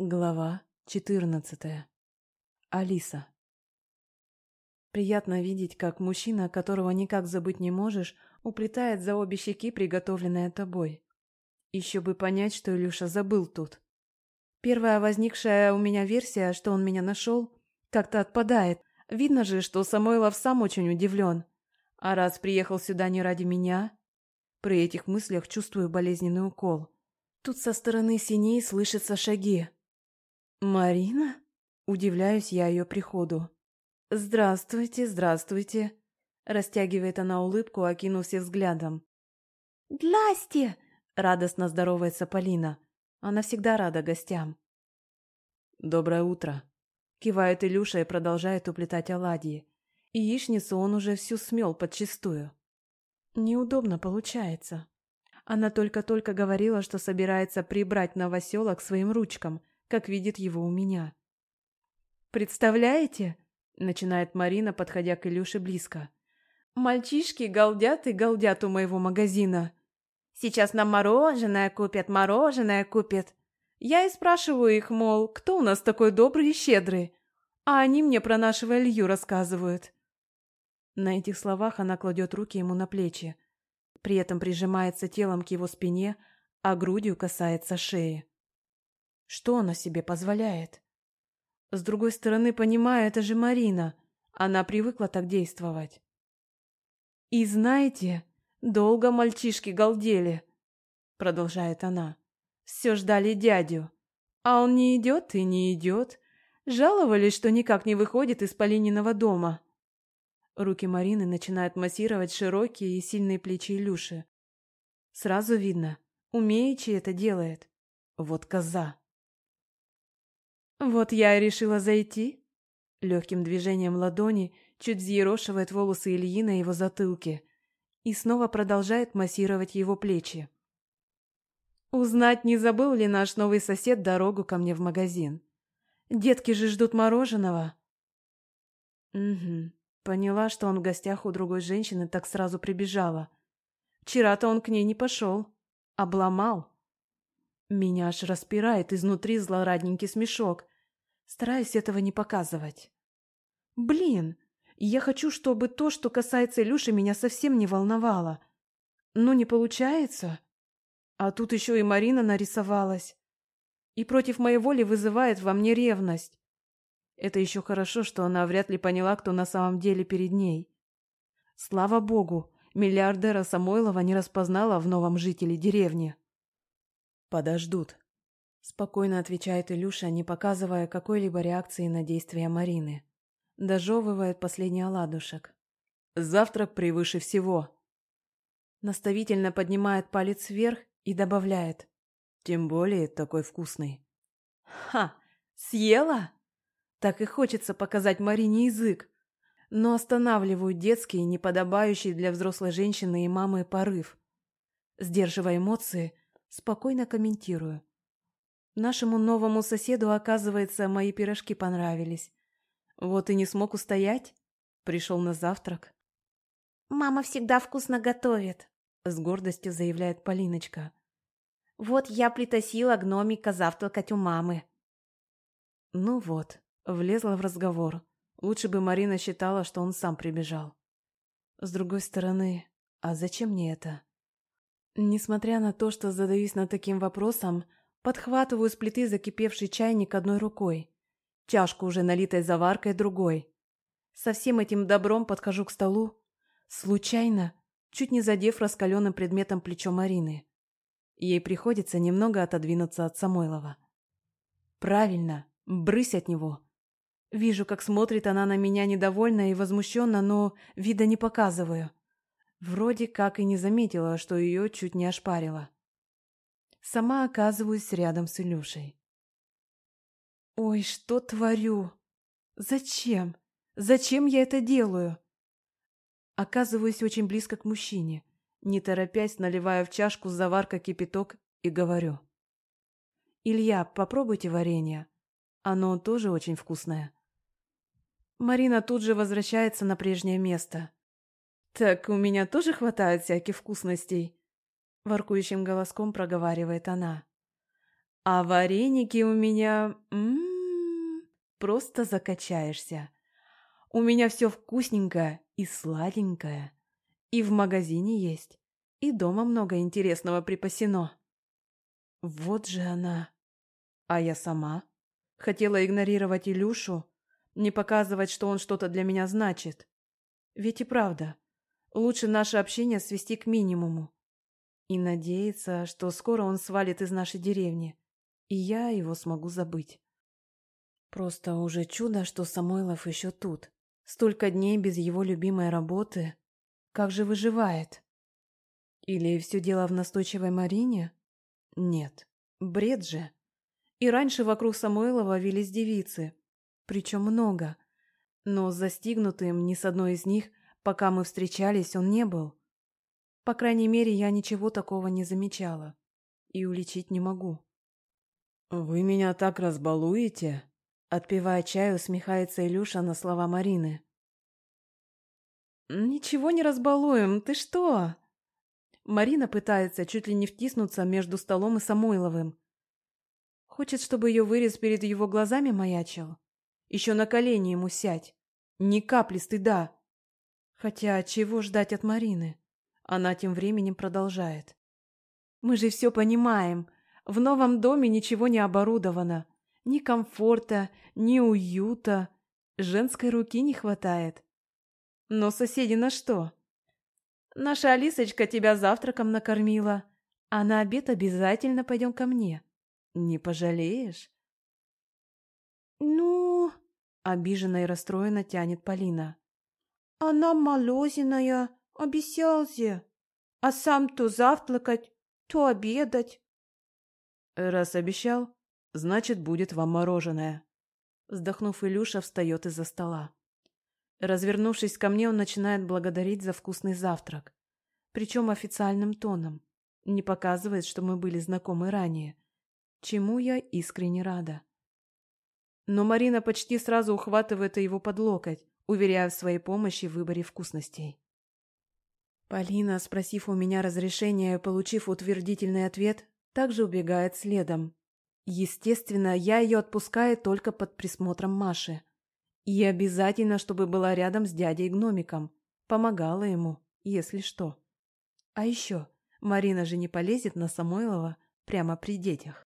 Глава 14. Алиса. Приятно видеть, как мужчина, которого никак забыть не можешь, уплетает за обе щеки, приготовленное тобой. Еще бы понять, что Илюша забыл тут. Первая возникшая у меня версия, что он меня нашел, как-то отпадает. Видно же, что Самойлов сам очень удивлен. А раз приехал сюда не ради меня... При этих мыслях чувствую болезненный укол. Тут со стороны синей слышатся шаги. «Марина?» Удивляюсь я ее приходу. «Здравствуйте, здравствуйте!» Растягивает она улыбку, окинув все взглядом. «Здрасте!» Радостно здоровается Полина. Она всегда рада гостям. «Доброе утро!» Кивает Илюша и продолжает уплетать оладьи. Яичницу он уже всю смел подчистую. Неудобно получается. Она только-только говорила, что собирается прибрать новоселок своим ручкам, как видит его у меня. «Представляете?» — начинает Марина, подходя к Илюше близко. «Мальчишки галдят и галдят у моего магазина. Сейчас нам мороженое купят, мороженое купят. Я и спрашиваю их, мол, кто у нас такой добрый и щедрый? А они мне про нашего Илью рассказывают». На этих словах она кладет руки ему на плечи, при этом прижимается телом к его спине, а грудью касается шеи. Что она себе позволяет? С другой стороны, понимаю, это же Марина. Она привыкла так действовать. И знаете, долго мальчишки галдели, продолжает она. Все ждали дядю. А он не идет и не идет. Жаловались, что никак не выходит из Полининого дома. Руки Марины начинают массировать широкие и сильные плечи Илюши. Сразу видно, умеючи это делает. Вот коза. «Вот я и решила зайти». Легким движением ладони чуть взъерошивает волосы Ильи на его затылке и снова продолжает массировать его плечи. Узнать, не забыл ли наш новый сосед дорогу ко мне в магазин. Детки же ждут мороженого. Угу. Поняла, что он в гостях у другой женщины, так сразу прибежала. Вчера-то он к ней не пошел. Обломал. Меня аж распирает изнутри злорадненький смешок. Стараюсь этого не показывать. Блин, я хочу, чтобы то, что касается Илюши, меня совсем не волновало. Но не получается. А тут еще и Марина нарисовалась. И против моей воли вызывает во мне ревность. Это еще хорошо, что она вряд ли поняла, кто на самом деле перед ней. Слава богу, миллиардера Самойлова не распознала в новом жителе деревни. «Подождут», — спокойно отвечает Илюша, не показывая какой-либо реакции на действия Марины. Дожевывает последний оладушек. «Завтрак превыше всего». Наставительно поднимает палец вверх и добавляет. «Тем более такой вкусный». «Ха! Съела?» Так и хочется показать Марине язык. Но останавливаю детский, неподобающий для взрослой женщины и мамы порыв. Сдерживая эмоции, Спокойно комментирую. Нашему новому соседу, оказывается, мои пирожки понравились. Вот и не смог устоять. Пришел на завтрак. «Мама всегда вкусно готовит», — с гордостью заявляет Полиночка. «Вот я притащила гномика завтракать у мамы». Ну вот, влезла в разговор. Лучше бы Марина считала, что он сам прибежал. С другой стороны, а зачем мне это? Несмотря на то, что задаюсь над таким вопросом, подхватываю с плиты закипевший чайник одной рукой, чашку уже налитой заваркой другой. Со всем этим добром подхожу к столу, случайно, чуть не задев раскаленным предметом плечо Марины. Ей приходится немного отодвинуться от Самойлова. Правильно, брысь от него. Вижу, как смотрит она на меня недовольно и возмущенно, но вида не показываю. Вроде как и не заметила, что ее чуть не ошпарило. Сама оказываюсь рядом с Илюшей. Ой, что творю? Зачем? Зачем я это делаю? Оказываюсь очень близко к мужчине, не торопясь, наливаю в чашку с заваркой кипяток и говорю. «Илья, попробуйте варенье. Оно тоже очень вкусное». Марина тут же возвращается на прежнее место. «Так у меня тоже хватает всяких вкусностей», — воркующим голоском проговаривает она. А вареники у меня... М -м -м, просто закачаешься. У меня все вкусненькое и сладенькое. И в магазине есть, и дома много интересного припасено. Вот же она. А я сама. Хотела игнорировать Илюшу, не показывать, что он что-то для меня значит. Ведь и правда, лучше наше общение свести к минимуму. И надеяться, что скоро он свалит из нашей деревни, и я его смогу забыть. Просто уже чудо, что Самойлов еще тут. Столько дней без его любимой работы. Как же выживает? Или все дело в настойчивой Марине? Нет, бред же. И раньше вокруг Самойлова велись девицы, причем много. Но застигнутым ни с одной из них, пока мы встречались, он не был. По крайней мере, я ничего такого не замечала и уличить не могу. «Вы меня так разбалуете?» Отпивая чай, усмехается Илюша на слова Марины. «Ничего не разбалуем, ты что?» Марина пытается чуть ли не втиснуться между столом и Самойловым. Хочет, чтобы ее вырез перед его глазами маячил. Еще на колени ему сядь. Ни капли стыда. Хотя чего ждать от Марины? Она тем временем продолжает. «Мы же все понимаем. В новом доме ничего не оборудовано. Ни комфорта, ни уюта. Женской руки не хватает. Но соседи на что? Наша Алисочка тебя завтраком накормила, а на обед обязательно пойдем ко мне. Не пожалеешь? Ну, обиженно и расстроенно тянет Полина. Она малозиная, обещался. А сам то завтракать, то обедать. Раз обещал, значит, будет вам мороженое. Вздохнув, Илюша встает из-за стола. Развернувшись ко мне, он начинает благодарить за вкусный завтрак. Причем официальным тоном. Не показывает, что мы были знакомы ранее. Чему я искренне рада. Но Марина почти сразу ухватывает его под локоть, уверяя в своей помощи в выборе вкусностей. Полина, спросив у меня разрешения и получив утвердительный ответ, также убегает следом. Естественно, я ее отпускаю только под присмотром Маши. И обязательно, чтобы была рядом с дядей-гномиком. Помогала ему, если что. А еще, Марина же не полезет на Самойлова прямо при детях.